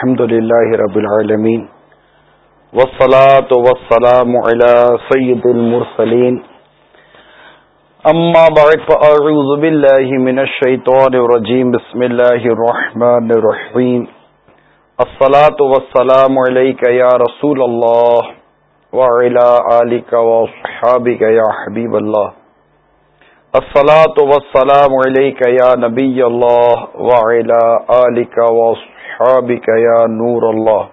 الحمد لله رب العالمين والصلاة والسلام على سيد المرسلين. أما بعد، فأعوذ بالله من الشيطان الرجيم. بسم الله الرحمن الرحيم. الصلاة والسلام عليك يا رسول الله وعلى آلك وصحابك يا حبيب الله. الصلاة والسلام عليك يا نبي الله وعلى آلك وصحابك اصحابك يا نور الله.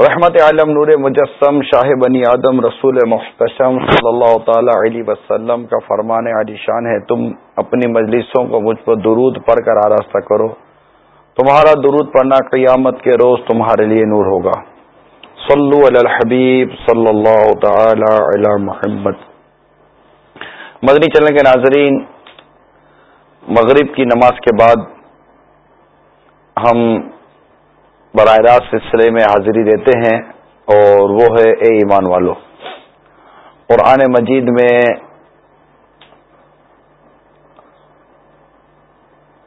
رحمت عالم نور مجسم شاہ بنی آدم رسول محتشم صلی اللہ تعالی علیہ وسلم کا فرمان علی شان ہے، تم اپنی مجلسوں کو مجھ پر درود پڑھ کر آراستہ کرو۔ تمہارا درود پڑھنا قیامت کے روز تمہارے لیے نور ہوگا۔ صلو علی الحبیب صلی اللہ تعالی علی محمد۔ مدنی چلنے کے ناظرین مغرب کی نماز کے بعد ہم براہ راست سلسلے میں حاضری دیتے ہیں اور وہ ہے اے ایمان والو، قرآن مجید میں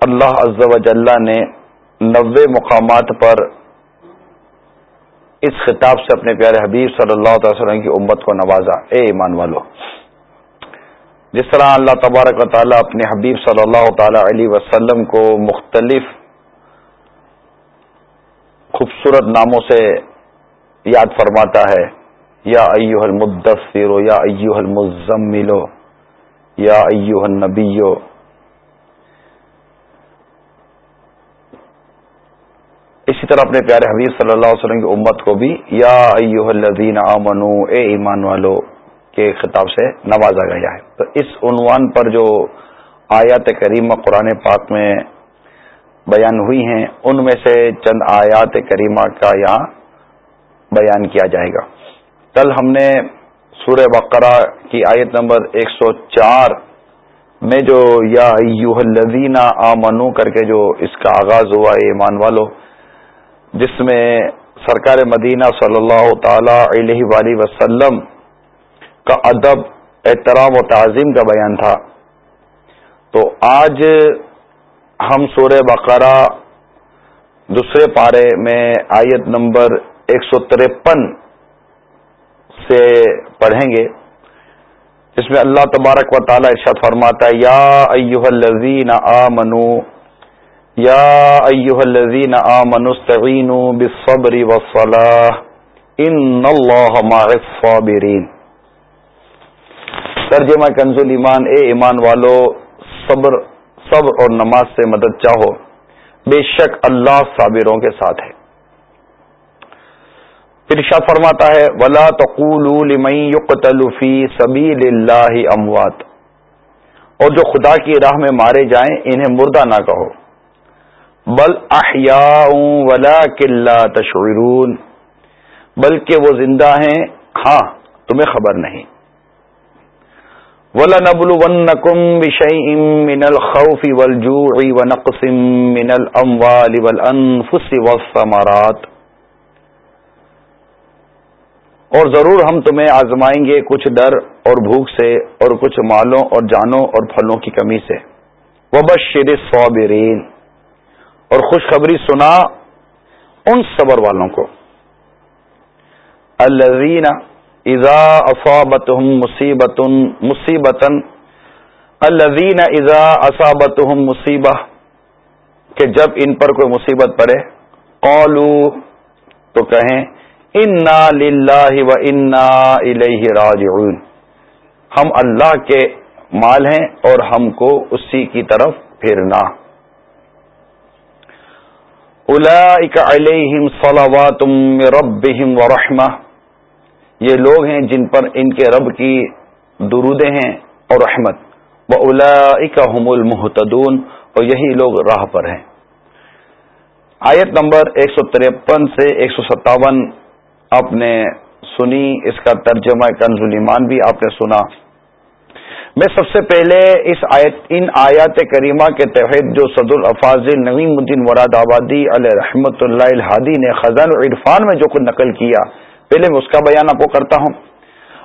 اللہ عز و جلہ نے نوے مقامات پر اس خطاب سے اپنے پیارے حبیب صلی اللہ تعالی وسلم کی امت کو نوازا، اے ایمان والو۔ جس طرح اللہ تبارک و تعالیٰ اپنے حبیب صلی اللہ تعالی علیہ وسلم کو مختلف خوبصورت ناموں سے یاد فرماتا ہے، یا ایوہ المدثر، یا ایوہ المزملو یا ایوہ النبیو اسی طرح اپنے پیارے حبیب صلی اللہ علیہ وسلم کی امت کو بھی، یا ایوہ الذین آمنو اے ایمان والو کے خطاب سے نوازا گیا ہے۔ تو اس عنوان پر جو آیات کریمہ قرآن پاک میں بیان ہوئی ہیں، ان میں سے چند آیات کریمہ کا یہاں بیان کیا جائے گا۔ کل ہم نے سورہ بقرہ کی آیت نمبر ایک سو چار میں جو یا ایوہ الذین آمنو کر کے جو اس کا آغاز ہوا ہے ایمان والو، جس میں سرکار مدینہ صلی اللہ تعالی علیہ وآلہ وسلم کا ادب، احترام و تعظیم کا بیان تھا۔ تو آج ہم سورہ بقرہ دوسرے پارے میں آیت نمبر ایک سو ترپن سے پڑھیں گے۔ جس میں اللہ تبارک و تعالی ارشاد فرماتا ہے، یا ایوہ الذین آمنو، یا ایوہ الذین آمنوا استعینوا بالصبر والصلاح ان اللہ مع الصابرین۔ ترجمہ کنز ایمان، اے ایمان والو، صبر صبر اور نماز سے مدد چاہو۔ بے شک اللہ صابروں کے ساتھ ہے۔ پھر شاہ فرماتا ہے، ولا تقولوا لمن يقتل في اموات اور جو خدا کی راہ میں مارے جائیں، انہیں مردہ نہ کہو۔ بل احیاء ولا کلّا تشعرون۔ بلکہ وہ زندہ ہیں ہاں تمہیں خبر نہیں۔ وَلَنَبْلُوَنَّكُمْ بِشَيْءٍ مِّنَ الْخَوْفِ وَالْجُوعِ وَنَقْصٍ مِّنَ الْأَمْوَالِ وَالْأَنفُسِ وَالثَّمَرَاتِ۔ اور ضرور ہم تمہیں آزمائیں گے کچھ ڈر اور بھوک سے اور کچھ مالوں اور جانوں اور پھلوں کی کمی سے۔ وَبَشِّرِ الصَّابِرِينَ اور خوشخبری سنا ان صبر والوں کو۔ الزین ازا اصابت مصیبت مصیبت الزین ازا اصابت مصیبہ، کہ جب ان پر کوئی مصیبت پڑے قولو تو کہیں، انا للہ و انا الیہ راجعون ہم اللہ کے مال ہیں اور ہم کو اسی کی طرف پھرنا علیہم صلوات ربہم ورحمہ یہ لوگ ہیں جن پر ان کے رب کی درودیں ہیں اور رحمت۔ و هم المحتدون اور یہی لوگ راہ پر ہیں۔ آیت نمبر ایک سو ترپن سے ایک سو ستاون آپ نے سنی، اس کا ترجمہ کنز ایمان بھی آپ نے سنا۔ میں سب سے پہلے اس آیت، ان آیات کریمہ کے تحت جو صدر الفاظ نویم الدین مراد آبادی علیہ رحمت اللہ الحادی نے خزان عرفان میں جو کچھ نقل کیا پہلے میں اس کا بیان آپ کو کرتا ہوں۔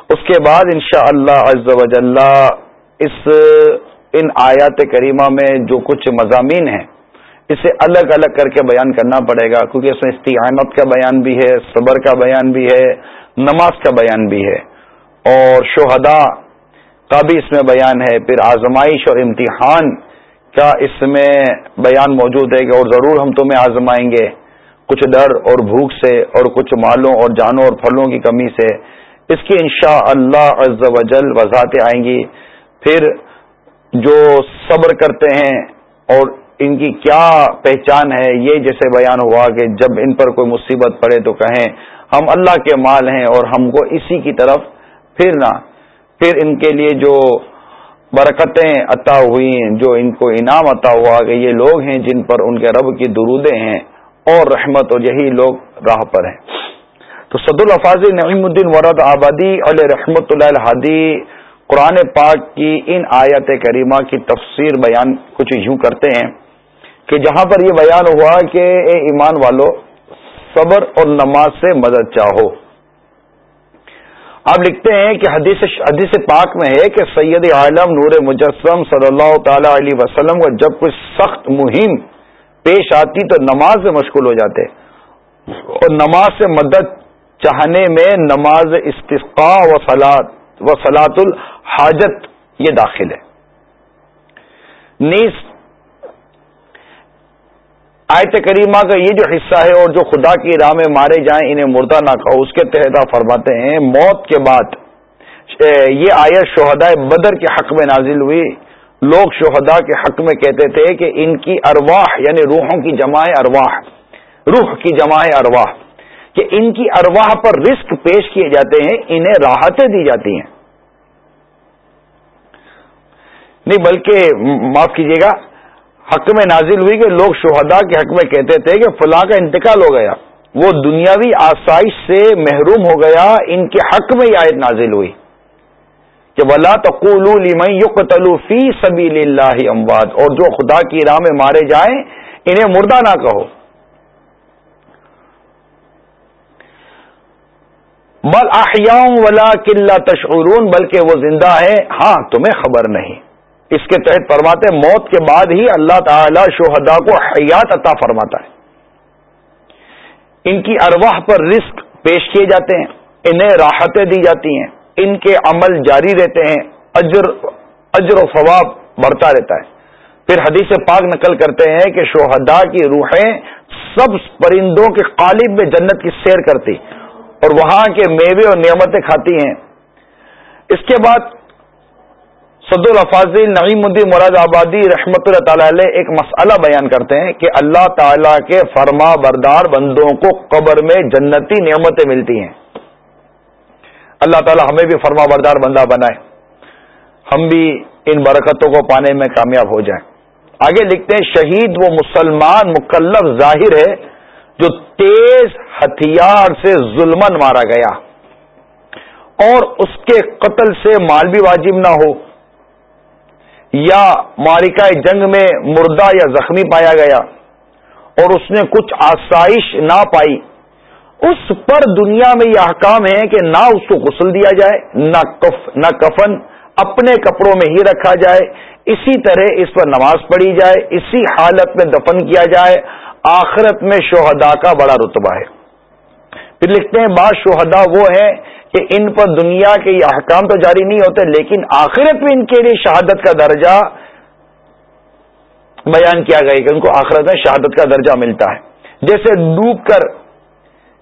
اس کے بعد انشاء اللہ عز و اس ان آیات کریمہ میں جو کچھ مضامین ہیں، اسے الگ الگ کر کے بیان کرنا پڑے گا، کیونکہ اس میں استعانت کا بیان بھی ہے، صبر کا بیان بھی ہے، نماز کا بیان بھی ہے۔ اور شہدا کا بھی اس میں بیان ہے، پھر آزمائش اور امتحان کا اس میں بیان موجود ہے کہ اور ضرور ہم تمہیں آزمائیں گے۔ کچھ ڈر اور بھوک سے اور کچھ مالوں اور جانوں اور پھلوں کی کمی سے اس کی انشاء اللہ عز و جل وضاحتیں آئیں گی۔ پھر جو صبر کرتے ہیں اور ان کی کیا پہچان ہے، یہ جیسے بیان ہوا کہ جب ان پر کوئی مصیبت پڑے تو کہیں، ہم اللہ کے مال ہیں اور ہم کو اسی کی طرف پھرنا پھر ان کے لیے جو برکتیں عطا ہوئی جو ان کو انعام عطا ہوا کہ یہ لوگ ہیں جن پر ان کے رب کی درودیں ہیں۔ اور رحمت اور یہی لوگ راہ پر ہیں۔ تو صد الفاظ نعیم الدین ورد آبادی علیہ رحمت اللہ الحادی قرآن پاک کی ان آیت کریمہ کی تفسیر بیان کچھ یوں کرتے ہیں کہ جہاں پر یہ بیان ہوا کہ اے ایمان والو، صبر اور نماز سے مدد چاہو۔ آپ لکھتے ہیں کہ حدیث حدیث پاک میں ہے کہ سید عالم نور مجسم صلی اللہ تعالی علیہ وسلم کو جب کوئی سخت مہم پیش آتی تو نماز سے مشغول ہو جاتے۔ اور نماز سے مدد چاہنے میں نماز استفقاء و سلاد و الحاجت یہ داخل ہے۔ نیز آیت کریمہ کا یہ جو حصہ ہے اور جو خدا کی راہ میں مارے جائیں انہیں مردہ نہ کہو، اس کے تحت فرماتے ہیں، موت کے بعد، یہ آیت شہداء بدر کے حق میں نازل ہوئی۔ لوگ شہداء کے حق میں کہتے تھے کہ ان کی ارواح یعنی روحوں کی جمع ارواح، روح کی جمع ارواح، کہ ان کی ارواح پر رسک پیش کیے جاتے ہیں، انہیں راحتیں دی جاتی ہیں۔ نہیں، بلکہ معاف کیجیے گا، حق میں نازل ہوئی کہ لوگ شہداء کے حق میں کہتے تھے کہ فلاں کا انتقال ہو گیا، وہ دنیاوی آسائش سے محروم ہو گیا، ان کے حق میں یہ آیت نازل ہوئی۔ کہ ولا تقول فی سبیل اللہ امواد اور جو خدا کی راہ میں مارے جائیں، انہیں مردہ نہ کہو۔ بل احیاؤں ولا قلعہ تشعرون، بلکہ وہ زندہ ہے ہاں تمہیں خبر نہیں۔ اس کے تحت فرماتے موت کے بعد ہی اللہ تعالی شہدا کو حیات عطا فرماتا ہے۔ ان کی ارواح پر رزق پیش کیے جاتے ہیں، انہیں راحتیں دی جاتی ہیں۔ ان کے عمل جاری رہتے ہیں، اجر اجر و ثواب بڑھتا رہتا ہے۔ پھر حدیث پاک نقل کرتے ہیں کہ شہدا کی روحیں سب پرندوں کے قالب میں جنت کی سیر کرتی، اور وہاں کے میوے اور نعمتیں کھاتی ہیں۔ اس کے بعد صد الفاظ نعیم الدین مراد آبادی رحمت اللہ تعالی علیہ ایک مسئلہ بیان کرتے ہیں کہ اللہ تعالی کے فرما بردار بندوں کو قبر میں جنتی نعمتیں ملتی ہیں۔ اللہ تعالی ہمیں بھی فرما بردار بندہ بنائے۔ ہم بھی ان برکتوں کو پانے میں کامیاب ہو جائیں۔ آگے لکھتے ہیں، شہید وہ مسلمان مکلف ظاہر ہے جو تیز ہتھیار سے ظلمن مارا گیا۔ اور اس کے قتل سے مال بھی واجب نہ ہو۔ یا مارکا جنگ میں مردہ یا زخمی پایا گیا۔ اور اس نے کچھ آسائش نہ پائی۔ اس پر دنیا میں یہ احکام ہے کہ نہ اس کو غسل دیا جائے، نہ کف، نہ کفن اپنے کپڑوں میں ہی رکھا جائے۔ اسی طرح اس پر نماز پڑھی جائے، اسی حالت میں دفن کیا جائے۔ آخرت میں شہدا کا بڑا رتبہ ہے۔ پھر لکھتے ہیں، بعض شہدا وہ ہیں کہ ان پر دنیا کے یہ احکام تو جاری نہیں ہوتے، لیکن آخرت میں ان کے لیے شہادت کا درجہ بیان کیا گیا کہ ان کو آخرت میں شہادت کا درجہ ملتا ہے۔ جیسے ڈوب کر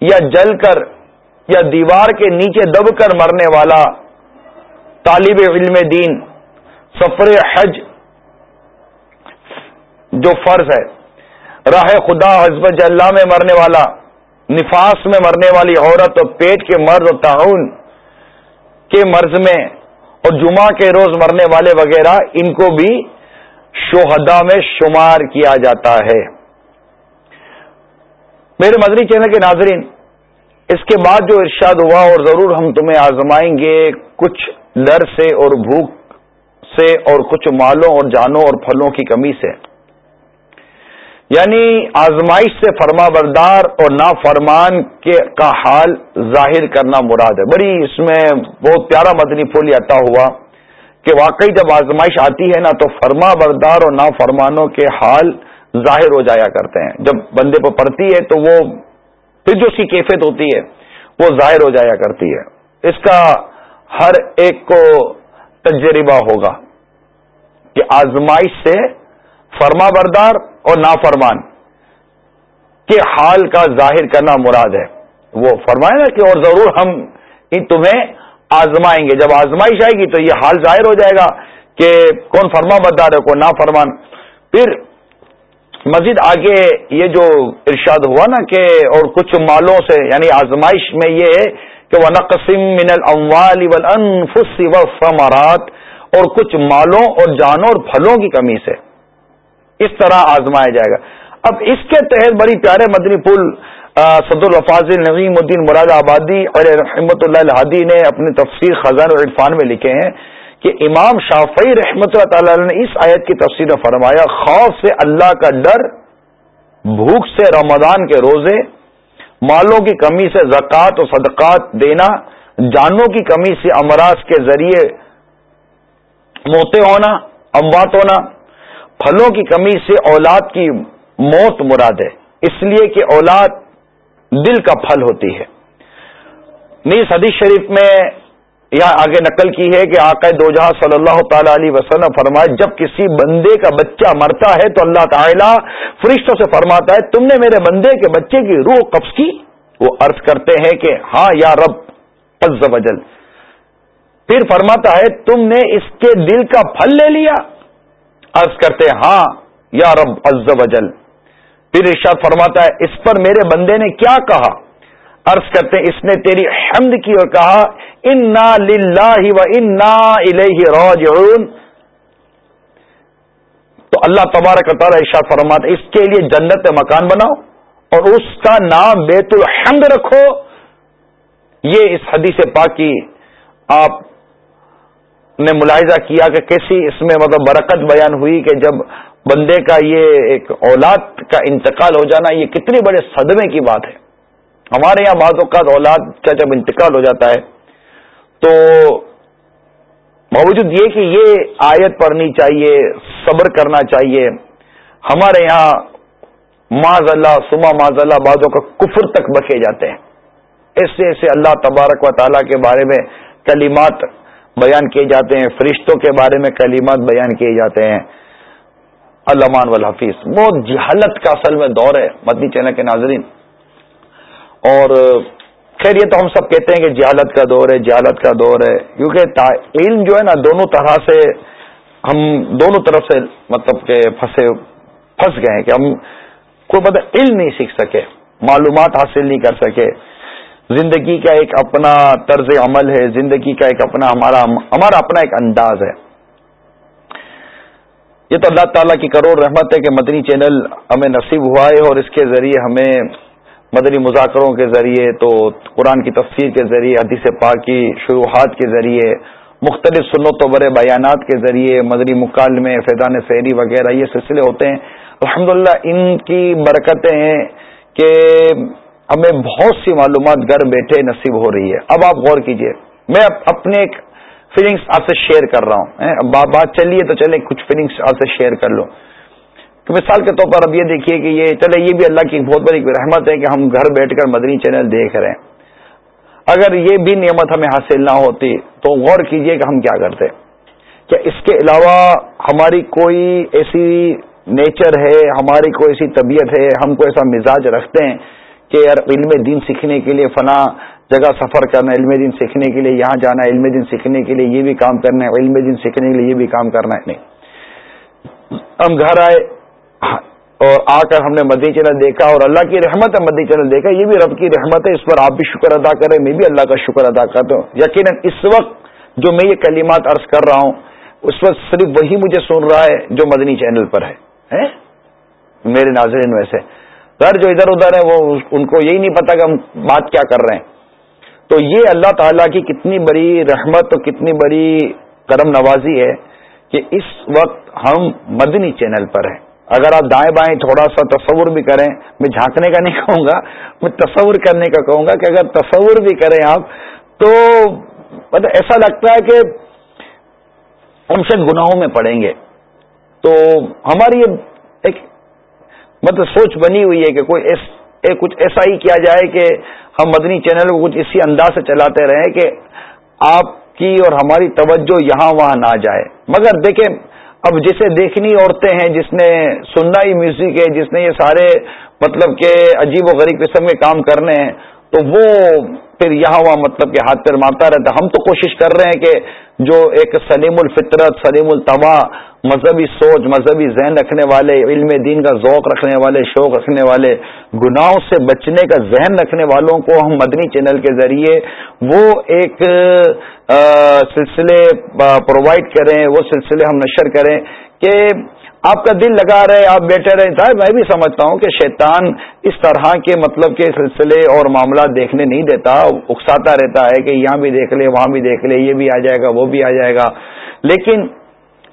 یا جل کر یا دیوار کے نیچے دب کر مرنے والا طالب علم دین سفر حج جو فرض ہے، راہ خدا حزب اللہ میں مرنے والا، نفاس میں مرنے والی عورت اور پیٹ کے مرض اور تعاون کے مرض میں اور جمعہ کے روز مرنے والے وغیرہ، ان کو بھی شوہدا میں شمار کیا جاتا ہے۔ میرے مدری چینل کے ناظرین، اس کے بعد جو ارشاد ہوا اور ضرور ہم تمہیں آزمائیں گے، کچھ ڈر سے اور بھوک سے اور کچھ مالوں اور جانوں اور پھلوں کی کمی سے۔ یعنی آزمائش سے فرما بردار اور نافرمان کے کا حال ظاہر کرنا مراد ہے۔ بڑی اس میں بہت پیارا مدنی پھول عطا ہوا کہ واقعی جب آزمائش آتی ہے نا، تو فرما بردار اور نافرمانوں کے حال ظاہر ہو جایا کرتے ہیں۔ جب بندے پر پڑتی ہے تو وہ پھر جو اس کی کیفیت ہوتی ہے، وہ ظاہر ہو جایا کرتی ہے۔ اس کا ہر ایک کو تجربہ ہوگا کہ آزمائش سے فرما بردار اور نافرمان کے حال کا ظاہر کرنا مراد ہے۔ وہ فرمائے نا کہ اور ضرور ہم تمہیں آزمائیں گے۔ جب آزمائش آئے گی تو یہ حال ظاہر ہو جائے گا کہ کون فرما بردار ہے، کون نافرمان۔ پھر مزید آگے یہ جو ارشاد ہوا نا کہ اور کچھ مالوں سے یعنی آزمائش میں یہ ہے کہ وہ نقسم من الاموال والانفس والثمرات، اور کچھ مالوں اور جانوں اور پھلوں کی کمی سے اس طرح آزمایا جائے گا۔ اب اس کے تحت بڑی پیارے مدنی پل صد الفاظ نظیم الدین مراد آبادی اور رحمت اللہ الحادی نے اپنی تفسیر خزان اور عرفان میں لکھے ہیں۔ کہ امام شافعی رحمت اللہ تعالی نے اس آیت کی تفصیل میں فرمایا، خوف سے اللہ کا ڈر، بھوک سے رمضان کے روزے، مالوں کی کمی سے زکوٰۃ و صدقات دینا، جانوں کی کمی سے امراض کے ذریعے موتے ہونا، اموات ہونا، پھلوں کی کمی سے اولاد کی موت مراد ہے۔ اس لیے کہ اولاد دل کا پھل ہوتی ہے۔ نیز حدیث شریف میں یہاں آگے نقل کی ہے کہ آقا دو جہاں صلی اللہ تعالی علیہ وسلم فرمائے، جب کسی بندے کا بچہ مرتا ہے تو اللہ تعالیٰ فرشتوں سے فرماتا ہے، تم نے میرے بندے کے بچے کی روح قبض کی؟ وہ عرض کرتے ہیں کہ ہاں یا رب، عز وجل پھر فرماتا ہے، تم نے اس کے دل کا پھل لے لیا؟ عرض کرتے ہیں ہاں یا رب، عز وجل پھر ارشاد فرماتا ہے، اس پر میرے بندے نے کیا کہا؟ عرض کرتے ہیں، اس نے تیری حمد کی اور کہا، انا لاہ و انا راجعون. تو اللہ تبارک تعالیٰ ارشاد فرماتا اس کے لیے جنت مکان بناؤ اور اس کا نام بیت الحمد رکھو. یہ اس حدیث پاکی آپ نے ملاحظہ کیا کہ کیسی اس میں مطلب برکت بیان ہوئی کہ جب بندے کا یہ ایک اولاد کا انتقال ہو جانا، یہ کتنی بڑے صدمے کی بات ہے۔ ہمارے یہاں بعض اوقات اولاد کا جب انتقال ہو جاتا ہے، تو باوجود یہ کہ یہ آیت پڑھنی چاہیے، صبر کرنا چاہیے، ہمارے یہاں معذ اللہ سما معذ اللہ بعضوں کا کفر تک بکے جاتے ہیں۔ ایسے ایسے اللہ تبارک و تعالیٰ کے بارے میں کلمات بیان کیے جاتے ہیں، فرشتوں کے بارے میں کلمات بیان کیے جاتے ہیں۔ علمان والحفیظ بہت جہالت کا اصل میں دور ہے، مدنی چینل کے ناظرین۔ اور خیر، یہ تو ہم سب کہتے ہیں کہ جہالت کا دور ہے، جہالت کا دور ہے، کیونکہ علم جو ہے نا، دونوں طرح سے ہم دونوں طرف سے مطلب کہ پھنسے، پھنس گئے ہیں کہ ہم کوئی مطلب علم نہیں سیکھ سکے، معلومات حاصل نہیں کر سکے۔ زندگی کا ایک اپنا طرز عمل ہے، زندگی کا ایک اپنا ہمارا ہمارا اپنا ایک انداز ہے۔ یہ تو اللہ تعالیٰ کی کروڑ رحمت ہے کہ مدنی چینل ہمیں نصیب ہوا ہے اور اس کے ذریعے ہمیں مدنی مذاکروں کے ذریعے، تو قرآن کی تفسیر کے ذریعے، حدیث پاک کی شروحات کے ذریعے، مختلف سنت و برے بیانات کے ذریعے، مدنی مکالمے، فیضان سحری وغیرہ، یہ سلسلے ہوتے ہیں۔ الحمد ان کی برکتیں ہیں کہ ہمیں بہت سی معلومات گھر بیٹھے نصیب ہو رہی ہے۔ اب آپ غور کیجیے۔ میں اپنے ایک فیلنگس آپ سے شیئر کر رہا ہوں بات چلیے تو چلے کچھ فیلنگس آپ سے شیئر کر لوں۔ تو مثال کے طور پر اب یہ دیکھیے کہ یہ چلے، یہ بھی اللہ کی بہت بڑی رحمت ہے کہ ہم گھر بیٹھ کر مدنی چینل دیکھ رہے ہیں۔ اگر یہ بھی نعمت ہمیں حاصل نہ ہوتی تو غور کیجیے کہ ہم کیا کرتے۔ کیا اس کے علاوہ ہماری کوئی ایسی نیچر ہے، ہماری کوئی ایسی طبیعت ہے، ہم کو ایسا مزاج رکھتے ہیں کہ یار علم دین سیکھنے کے لیے فلاں جگہ سفر کرنا، علم دین سیکھنے کے لیے یہاں جانا، علم دین سیکھنے کے لیے یہ بھی کام کرنا ہے علم دین سیکھنے کے لیے یہ بھی کام کرنا۔ ہے نہیں۔ ہم گھر آئے اور آ کر ہم نے مدی چینل دیکھا اور اللہ کی رحمت ہے مدی چینل دیکھا، یہ بھی رب کی رحمت ہے، اس پر آپ بھی شکر ادا کریں، میں بھی اللہ کا شکر ادا کرتا ہوں۔ یقیناً اس وقت جو میں یہ کلمات عرض کر رہا ہوں، اس وقت صرف وہی مجھے سن رہا ہے جو مدنی چینل پر ہے میرے ناظرین ویسے گھر جو ادھر ادھر ہے وہ ان کو یہی نہیں پتا کہ ہم بات کیا کر رہے ہیں۔ تو یہ اللہ تعالیٰ کی کتنی بڑی رحمت اور کتنی بڑی کرم نوازی ہے کہ اس وقت ہم مدنی چینل پر ہیں۔ اگر آپ دائیں بائیں تھوڑا سا تصور بھی کریں، میں جھانکنے کا نہیں کہوں گا، میں تصور کرنے کا کہوں گا کہ اگر تصور بھی کریں آپ، تو مطلب ایسا لگتا ہے کہ ہم شاید گناہوں میں پڑیں گے۔ تو ہماری ایک مطلب سوچ بنی ہوئی ہے کہ کوئی ایس کچھ ایسا ہی کیا جائے کہ ہم مدنی چینل کو کچھ اسی انداز سے چلاتے رہیں کہ آپ کی اور ہماری توجہ یہاں وہاں نہ جائے۔ مگر دیکھیں اب جسے دیکھنی عورتیں ہیں، جس نے سننا ہی میوزک ہے، جس نے یہ سارے مطلب کہ عجیب و غریب قسم کے کام کرنے ہیں، تو وہ پھر یہاں وہاں مطلب کہ ہاتھ پیر مارتا رہتا ہم تو کوشش کر رہے ہیں کہ جو ایک سلیم الفطرت، سلیم التبا مذہبی سوچ، مذہبی ذہن رکھنے والے، علم دین کا ذوق رکھنے والے، شوق رکھنے والے، گناہوں سے بچنے کا ذہن رکھنے والوں کو ہم مدنی چینل کے ذریعے وہ ایک سلسلے پرووائڈ کریں، وہ سلسلے ہم نشر کریں کہ آپ کا دل لگا رہے آپ بیٹھے رہے صاحب میں بھی سمجھتا ہوں کہ شیطان اس طرح کے مطلب کے سلسلے اور معاملات دیکھنے نہیں دیتا، اکساتا رہتا ہے کہ یہاں بھی دیکھ لے وہاں بھی دیکھ لے یہ بھی آ جائے گا، وہ بھی آ جائے گا۔ لیکن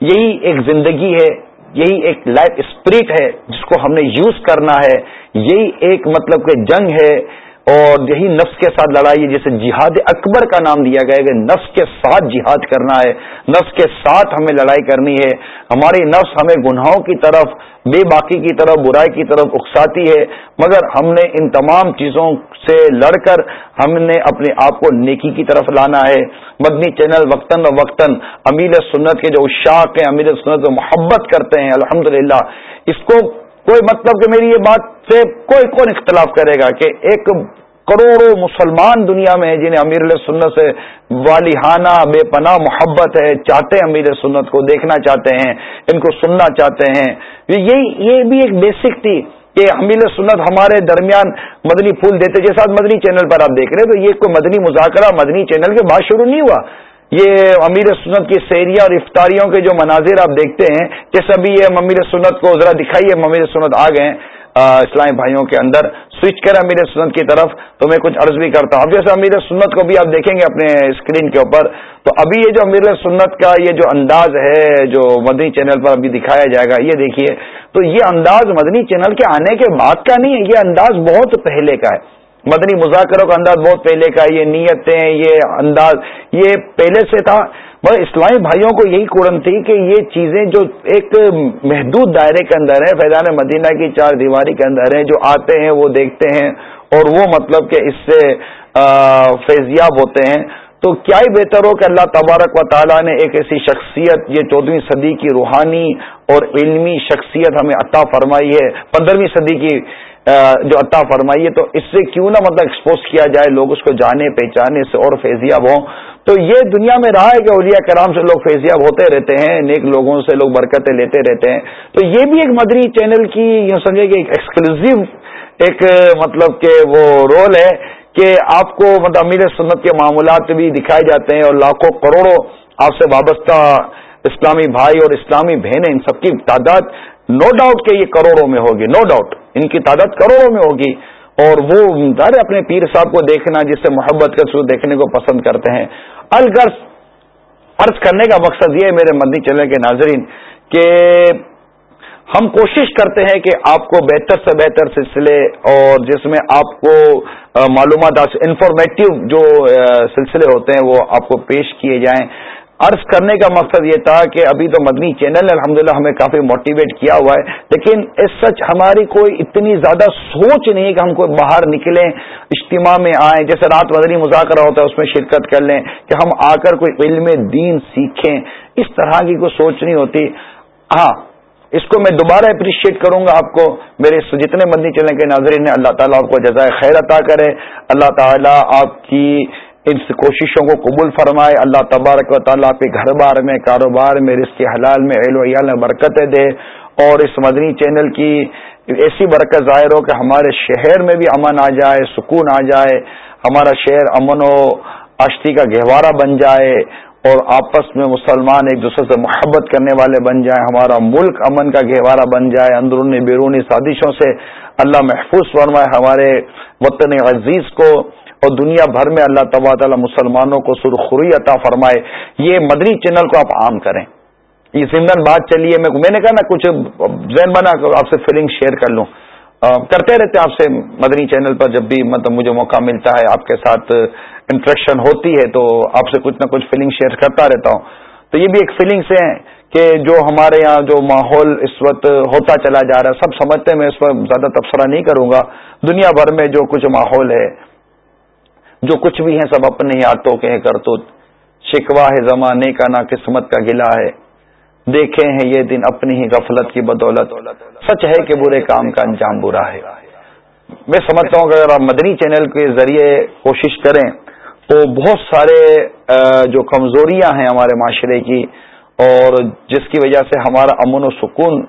یہی ایک زندگی ہے، یہی ایک لائف اسپرٹ ہے جس کو ہم نے یوز کرنا ہے۔ یہی ایک مطلب کہ جنگ ہے۔ اور یہی نفس کے ساتھ لڑائی ہے جسے جہاد اکبر کا نام دیا گیا کہ نفس کے ساتھ جہاد کرنا ہے، نفس کے ساتھ ہمیں لڑائی کرنی ہے۔ ہماری نفس ہمیں گناہوں کی طرف، بے باقی کی طرف، برائی کی طرف اکساتی ہے۔ مگر ہم نے ان تمام چیزوں سے لڑ کر ہم نے اپنے آپ کو نیکی کی طرف لانا ہے۔ مدنی چینل وقتاً وقتاً امیر سنت کے جو اشاق ہیں، امیر سنت جو محبت کرتے ہیں، الحمدللہ۔ اس کو کوئی مطلب کہ میری یہ بات سے کوئی کون اختلاف کرے گا کہ ایک کروڑوں مسلمان دنیا میں جنہیں امیر سنت سے والہانہ بے پناہ محبت ہے، چاہتے ہیں امیر سنت کو دیکھنا چاہتے ہیں، ان کو سننا چاہتے ہیں۔ یہی یہ بھی ایک بیسک تھی کہ امیر سنت ہمارے درمیان مدنی پھول دیتے جیسا مدنی چینل پر آپ دیکھ رہے تو یہ کوئی مدنی مذاکرہ، مدنی چینل کے بعد شروع نہیں ہوا۔ یہ امیر سنت کی سیریاں اور افطاریوں کے جو مناظر آپ دیکھتے ہیں جیسے ابھی یہ امیر سنت کو ذرا دکھائیے امیر سنت آ گئے اسلامی بھائیوں کے اندر۔ سوئچ کریں امیر سنت کی طرف، تو میں کچھ عرض بھی کرتا ہوں۔ اب جیسے امیر سنت کو بھی آپ دیکھیں گے اپنے اسکرین کے اوپر، تو ابھی یہ جو امیر سنت کا یہ جو انداز ہے، جو مدنی چینل پر ابھی دکھایا جائے گا، یہ دیکھیے۔ تو یہ انداز مدنی چینل کے آنے کے بعد کا نہیں ہے، یہ انداز بہت پہلے کا ہے۔ مدنی مذاکروں کا انداز بہت پہلے کا یہ نیتیں، یہ انداز، یہ پہلے سے تھا۔ مگر اسلامی بھائیوں کو یہی قرن تھی کہ یہ چیزیں جو ایک محدود دائرے کے اندر ہیں، فیضان مدینہ کی چار دیواری کے اندر ہیں، جو آتے ہیں، وہ دیکھتے ہیں، اور وہ مطلب کہ اس سے فیضیاب ہوتے ہیں۔ تو کیا ہی بہتر ہو کہ اللہ تبارک و تعالیٰ نے ایک ایسی شخصیت، یہ چودہویں صدی کی روحانی اور علمی شخصیت ہمیں عطا فرمائی ہے، پندرہویں صدی کی جو عطا فرمائیے تو اس سے کیوں نہ مطلب ایکسپوز کیا جائے، لوگ اس کو جانے، پہچانے سے اور فیضیاب ہوں۔ تو یہ دنیا میں رہا ہے کہ اولیاء کرام سے لوگ فیضیاب ہوتے رہتے ہیں، نیک لوگوں سے لوگ برکتیں لیتے رہتے ہیں۔ تو یہ بھی ایک مدری چینل کی یوں سمجھے کہ ایک ایکسکلوزو ایک مطلب کہ وہ رول ہے کہ آپ کو مطلب امیر سنت کے معاملات بھی دکھائے جاتے ہیں اور لاکھوں کروڑوں آپ سے وابستہ اسلامی بھائی اور اسلامی بہنیں ان سب کی تعداد نو ڈاؤٹ کہ یہ کروڑوں میں ہوگی نو ڈاؤٹ ان کی تعداد کروڑوں میں ہوگی اور وہ ظاہر اپنے پیر صاحب کو دیکھنا، جس سے محبت کا سو دیکھنے کو پسند کرتے ہیں۔ الغرض عرض کرنے کا مقصد یہ ہے میرے مدنی چلنے کے ناظرین، کہ ہم کوشش کرتے ہیں کہ آپ کو بہتر سے بہتر سلسلے اور جس میں آپ کو معلومات انفارمیٹو جو سلسلے ہوتے ہیں، وہ آپ کو پیش کیے جائیں۔ عرض کرنے کا مقصد یہ تھا کہ ابھی تو مدنی چینل نے الحمد ہمیں کافی موٹیویٹ کیا ہوا ہے، لیکن اس سچ ہماری کوئی اتنی زیادہ سوچ نہیں ہے کہ ہم کوئی باہر نکلیں، اجتماع میں آئیں، جیسے رات مدنی مذاکرہ ہوتا ہے، اس میں شرکت کر لیں کہ ہم آ کر کوئی علم دین سیکھیں، اس طرح کی کوئی سوچ نہیں ہوتی۔ ہاں اس کو میں دوبارہ اپریشیٹ کروں گا آپ کو، میرے جتنے مدنی چلنے کے ناظرین اللہ تعالیٰ آپ کو جزائے خیر عطا کرے۔ اللہ تعالیٰ آپ کی ان کوششوں کو قبول فرمائے، اللہ تبارک و تعالیٰ آپ کے گھر بار میں، کاروبار میں، رزق حلال میں و عیال میں برکتیں دے۔ اور اس مدنی چینل کی ایسی برکت ظاہر ہو کہ ہمارے شہر میں بھی امن آ جائے، سکون آ جائے، ہمارا شہر امن و آشتی کا گہوارہ بن جائے اور آپس میں مسلمان ایک دوسرے سے محبت کرنے والے بن جائیں، ہمارا ملک امن کا گہوارہ بن جائے، اندرونی بیرونی سازشوں سے اللہ محفوظ فرمائے، ہمارے وطن عزیز کو اور دنیا بھر میں اللہ تبا تعالیٰ مسلمانوں کو سرخری عطا فرمائے، یہ مدنی چینل کو آپ عام کریں۔ یہ زندن بات چلیے میں میں نے کہا نا، کچھ ذہن بنا آپ سے فیلنگ شیئر کر لوں۔ کرتے رہتے آپ سے مدنی چینل پر، جب بھی مطلب مجھے موقع ملتا ہے، آپ کے ساتھ انٹریکشن ہوتی ہے تو آپ سے کچھ نہ کچھ فیلنگ شیئر کرتا رہتا ہوں۔ تو یہ بھی ایک فیلنگس ہیں کہ جو ہمارے یہاں جو ماحول اس وقت ہوتا چلا جا رہا ہے، سب سمجھتے ہیں، میں اس پر زیادہ تبصرہ نہیں کروں گا۔ دنیا بھر میں جو کچھ ماحول ہے جو کچھ بھی ہیں سب اپنے ہی ہاتھوں کے کرتوت شکوا ہے، زمانے کا نہ قسمت کا گلا ہے۔ دیکھے ہیں یہ دن اپنی ہی غفلت کی بدولت۔ سچ ہے کہ برے کام کا انجام برا ہے۔ میں سمجھتا ہوں کہ اگر آپ مدنی چینل کے ذریعے کوشش کریں تو بہت سارے جو کمزوریاں ہیں ہمارے معاشرے کی اور جس کی وجہ سے ہمارا امن و سکون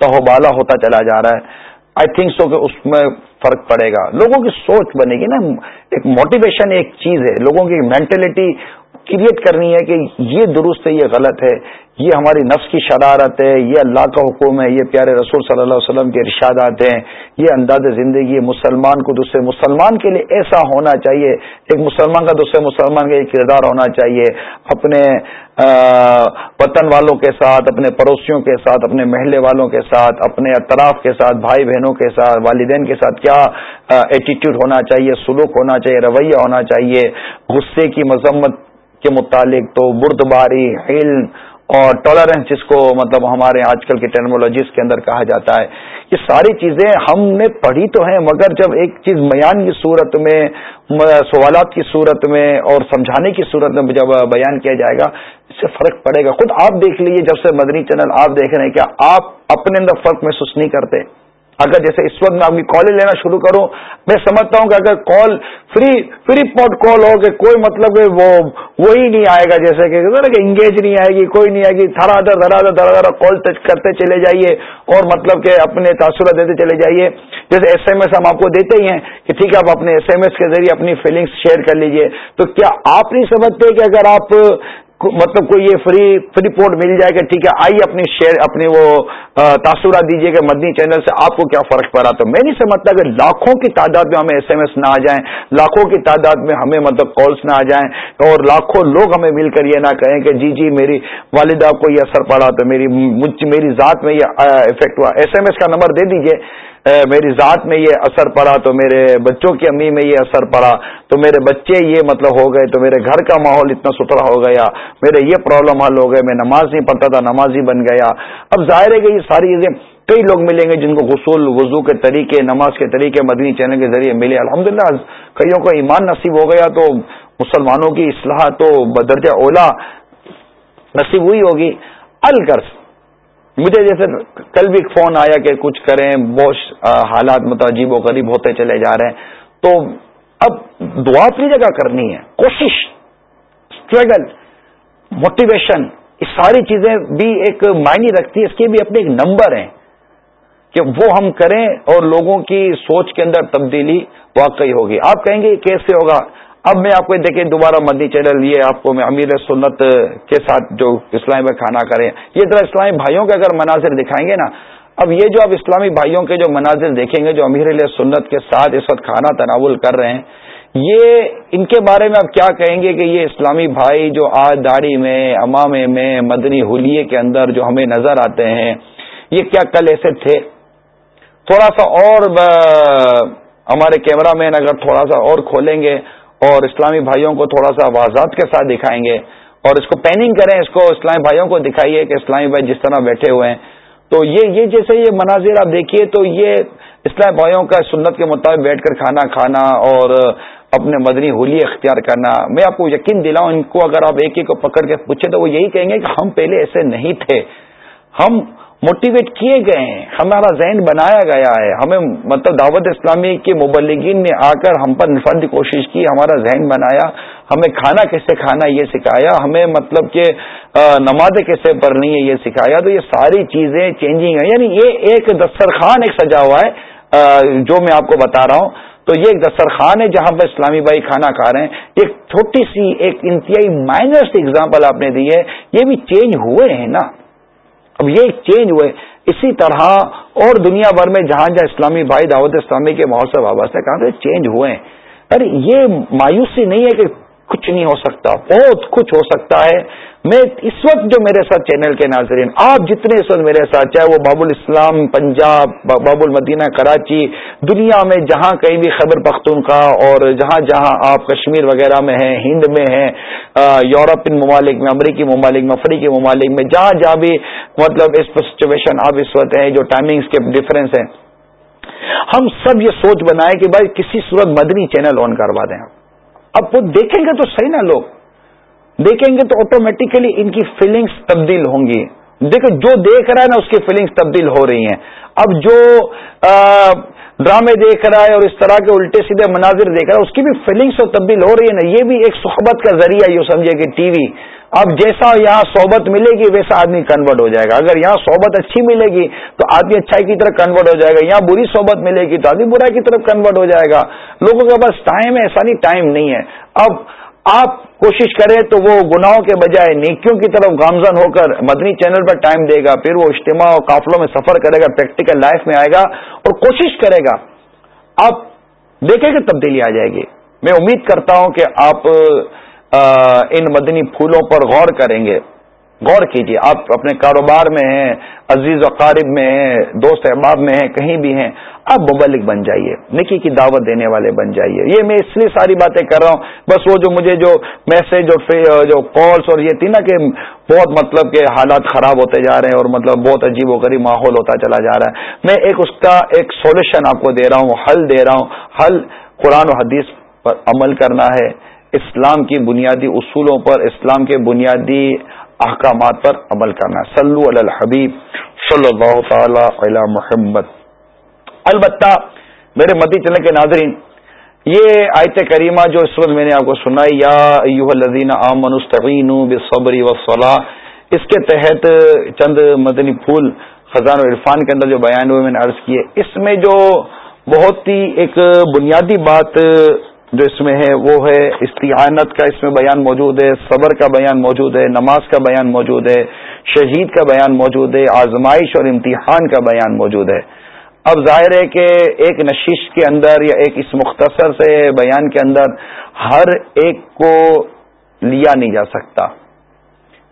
تہوبالا ہوتا چلا جا رہا ہے۔ آئی تھنک سو کہ اس میں فرق پڑے گا۔ لوگوں کی سوچ بنے گی نا، ایک موٹیویشن ایک چیز ہے، لوگوں کی مینٹلٹی کریٹ کرنی ہے کہ یہ درست ہے، یہ غلط ہے، یہ ہماری نفس کی شرارت ہے، یہ اللہ کا حکم ہے، یہ پیارے رسول صلی اللہ علیہ وسلم کے ارشادات ہیں، یہ انداز زندگی مسلمان کو دوسرے مسلمان کے لیے ایسا ہونا چاہیے، ایک مسلمان کا دوسرے مسلمان کا یہ کردار ہونا چاہیے، اپنے وطن والوں کے ساتھ، اپنے پڑوسیوں کے ساتھ، اپنے محلے والوں کے ساتھ، اپنے اطراف کے ساتھ، بھائی بہنوں کے ساتھ، والدین کے ساتھ کیا ایٹیٹیوڈ ہونا چاہیے، سلوک ہونا چاہیے، رویہ ہونا چاہیے، غصے کی مذمت کے متعلق تو بردباری علم اور ٹالرنس جس کو مطلب ہمارے آج کل کی ٹیکنالوجیز کے اندر کہا جاتا ہے، یہ ساری چیزیں ہم نے پڑھی تو ہیں، مگر جب ایک چیز میان کی صورت میں سوالات کی صورت میں اور سمجھانے کی صورت میں جب بیان کیا جائے گا، اس سے فرق پڑے گا۔ خود آپ دیکھ لیجیے جب سے مدنی چینل آپ دیکھ رہے ہیں کیا آپ اپنے اندر فرق محسوس نہیں کرتے۔ اگر جیسے اس وقت میں آپ کی کالیں لینا شروع کروں، میں سمجھتا ہوں کہ اگر کال فری فری پوٹ کال ہو کہ کوئی مطلب وہ وہی نہیں آئے گا جیسے کہ انگیج نہیں آئے گی، کوئی نہیں آئے گی دھڑا دھر دھڑا دھر دھڑا دھڑا کال کرتے چلے جائیے اور مطلب کہ اپنے تاثرات دیتے چلے جائیے۔ جیسے ایس ایم ایس ہم آپ کو دیتے ہی ہیں کہ ٹھیک ہے، آپ اپنے ایس ایم ایس کے ذریعے اپنی فیلنگس شیئر کر لیجیے۔ تو کیا آپ نہیں سمجھتے کہ اگر آپ مطلب کوئی یہ فری فری پورٹ مل جائے کہ ٹھیک ہے، آئیے اپنی شیئر اپنی وہ تاثرات دیجیے کہ مدنی چینل سے آپ کو کیا فرق پڑا۔ تو میں نہیں سمجھتا کہ لاکھوں کی تعداد میں ہمیں ایس ایم ایس نہ آ جائیں، لاکھوں کی تعداد میں ہمیں مطلب کالس نہ آ جائیں اور لاکھوں لوگ ہمیں مل کر یہ نہ کہیں کہ جی جی میری والدہ کو یہ اثر پڑا تو میری میری ذات میں یہ افیکٹ ہوا۔ ایس ایم ایس کا نمبر دے دیجیے میری ذات میں یہ اثر پڑا تو میرے بچوں کی امی میں یہ اثر پڑا تو میرے بچے یہ مطلب ہو گئے تو میرے گھر کا ماحول اتنا ستھرا ہو گیا میرے یہ پرابلم حل ہو گئے میں نماز نہیں پڑھتا تھا نماز ہی بن گیا۔ اب ظاہر ہے کہ یہ ساری چیزیں کئی لوگ ملیں گے جن کو غسول، وضو کے طریقے، نماز کے طریقے، مدنی چینل کے ذریعے ملے۔ الحمد للہ کئیوں کو ایمان نصیب ہو گیا تو مسلمانوں کی اصلاح تو بدرجہ اولا نصیب ہوئی ہوگی۔ الکرس مجھے جیسے کل بھی فون آیا کہ کچھ کریں بہت حالات متعجیب و غریب ہوتے چلے جا رہے ہیں۔ تو اب دعا اپنی جگہ کرنی ہے۔ کوشش اسٹرگل موٹیویشن یہ ساری چیزیں بھی ایک معنی رکھتی ہے اس کے بھی اپنے ایک نمبر ہیں کہ وہ ہم کریں اور لوگوں کی سوچ کے اندر تبدیلی واقعی ہوگی۔ آپ کہیں گے کیسے ہوگا اب میں آپ کو دیکھیں، دوبارہ مدنی چینل یہ آپ کو میں امیر سنت کے ساتھ جو اسلامی میں کھانا کریں، یہ ذرا اسلامی بھائیوں کے اگر مناظر دکھائیں گے نا، اب یہ جو اب اسلامی بھائیوں کے جو مناظر دیکھیں گے، جو امیر علیہ سنت کے ساتھ اس وقت کھانا تناول کر رہے ہیں، یہ ان کے بارے میں اب کیا کہیں گے کہ یہ اسلامی بھائی جو آج داڑھی میں، امامے میں، مدنی ہولیے کے اندر جو ہمیں نظر آتے ہیں، یہ کیا کل ایسے تھے؟ تھوڑا سا اور ہمارے کیمرہ مین اگر تھوڑا سا اور کھولیں گے اور اسلامی بھائیوں کو تھوڑا سا آوازات کے ساتھ دکھائیں گے اور اس کو پیننگ کریں، اس کو اسلامی بھائیوں کو دکھائیے کہ اسلامی بھائی جس طرح بیٹھے ہوئے ہیں۔ تو یہ یہ جیسے یہ مناظر آپ دیکھیے تو یہ اسلامی بھائیوں کا سنت کے مطابق بیٹھ کر کھانا کھانا اور اپنے مدنی ہولی اختیار کرنا۔ میں آپ کو یقین دلاؤں، ان کو اگر آپ ایک ایک کو پکڑ کے پوچھے تو وہ یہی کہیں گے کہ ہم پہلے ایسے نہیں تھے۔ ہم موٹیویٹ کیے گئے ہیں، ہمارا ذہن بنایا گیا ہے۔ ہمیں مطلب دعوت اسلامی کے مبلگین نے آ کر ہم پر نفرد کوشش کی، ہمارا ذہن بنایا۔ ہمیں کھانا کیسے کھانا یہ سکھایا۔ ہمیں مطلب کہ نمازیں کیسے پڑھنی ہے یہ سکھایا۔ تو یہ ساری چیزیں چینجنگ ہیں۔ یعنی یہ ایک دسترخوان ایک سجا ہوا ہے جو میں آپ کو بتا رہا ہوں۔ تو یہ ایک دسترخوان ہے جہاں پر اسلامی بھائی کھانا کھا رہے ہیں۔ ایک چھوٹی سی، ایک انتہائی مائنس ایگزامپل آپ نے دی ہے۔ یہ بھی چینج ہوئے ہیں نا۔ اب یہ ایک چینج ہوئے. اسی طرح اور دنیا بھر میں جہاں جہاں اسلامی بھائی دعوت اسلامی کے ماحول سے وابستہ کہاں سے چینج ہوئے ہیں۔ ارے، یہ مایوسی نہیں ہے کہ کچھ نہیں ہو سکتا، بہت کچھ ہو سکتا ہے۔ میں اس وقت جو میرے ساتھ چینل کے ناظرین، آپ جتنے اس وقت میرے ساتھ، چاہے وہ باب الاسلام پنجاب باب المدینہ کراچی، دنیا میں جہاں کہیں بھی خبر پختونخوا اور جہاں جہاں آپ کشمیر وغیرہ میں ہیں، ہند میں ہیں یورپین ممالک میں، امریکی ممالک میں، افریقی ممالک میں، جہاں جہاں بھی مطلب اس سچویشن آپ اس وقت ہیں، جو ٹائمنگس کے ڈفرینس ہیں۔ ہم سب یہ سوچ بنائیں کہ بھائی کسی صورت مدنی چینل آن کروا دیں۔ اب وہ دیکھیں گے تو صحیح نا لوگ۔ دیکھیں گے تو آٹومیٹیکلی ان کی فیلنگس تبدیل ہوں گی۔ دیکھو جو دیکھ رہا ہے نا اس کی فیلنگس تبدیل ہو رہی ہیں۔ اب جو ڈرامے دیکھ رہا ہے اور اس طرح کے الٹے سیدھے مناظر دیکھ رہا ہے، اس کی بھی فیلنگس تو تبدیل ہو رہی ہے نا۔ یہ بھی ایک صحبت کا ذریعہ یوں سمجھے کہ ٹی وی اب جیسا یہاں صحبت ملے گی، ویسا آدمی کنورٹ ہو جائے گا۔ اگر یہاں صحبت اچھی ملے گی، تو آدمی اچھائی کی طرف کنورٹ ہو جائے گا۔ یہاں بری صحبت ملے گی، تو آدمی برائی کی طرف کنورٹ ہو جائے گا۔ لوگوں کے پاس ٹائم ہے ایسا نہیں ٹائم نہیں ہے۔ اب آپ کوشش کریں تو وہ گناہوں کے بجائے نیکیوں کی طرف گامزن ہو کر مدنی چینل پر ٹائم دے گا، پھر وہ اجتماع اور قافلوں میں سفر کرے گا پریکٹیکل لائف میں آئے گا اور کوشش کرے گا۔ آپ دیکھیں کہ تبدیلی آ جائے گی۔ میں امید کرتا ہوں کہ آپ ان مدنی پھولوں پر غور کریں گے۔ غور کیجیے آپ اپنے کاروبار میں ہیں، عزیز و قارب میں ہیں، دوست احباب میں ہیں، کہیں بھی ہیں، آپ مبلک بن جائیے نکی کی دعوت دینے والے بن جائیے۔ یہ میں اس لیے ساری باتیں کر رہا ہوں۔ بس وہ جو مجھے جو میسج اور جو کالس اور یہ تھی نا کہ بہت مطلب کہ حالات خراب ہوتے جا رہے ہیں اور مطلب بہت عجیب و غریب ماحول ہوتا چلا جا رہا ہے۔ میں ایک اس کا ایک سولوشن آپ کو دے رہا ہوں، حل دے رہا ہوں۔ حل قرآن و حدیث پر عمل کرنا ہے۔ اسلام کی بنیادی اصولوں پر، اسلام کے بنیادی احکامات پر عمل کرنا۔ سلو الحبیب صلی اللہ تعالی علی محمد۔ البتہ میرے مدی چلنے کے ناظرین، یہ آیت کریمہ جو اس وقت میں نے آپ کو سنائی، یا الذین آمنوا بالصبر والصلاة، اس کے تحت چند مدنی پھول خزان و عرفان کے اندر جو بیان ہوئے، میں نے عرض کیے۔ اس میں جو بہت ہی ایک بنیادی بات جو اس میں ہے وہ ہے استعانت کا اس میں بیان موجود ہے، صبر کا بیان موجود ہے، نماز کا بیان موجود ہے، شہید کا بیان موجود ہے، آزمائش اور امتحان کا بیان موجود ہے۔ اب ظاہر ہے کہ ایک نشش کے اندر یا ایک اس مختصر سے بیان کے اندر ہر ایک کو لیا نہیں جا سکتا۔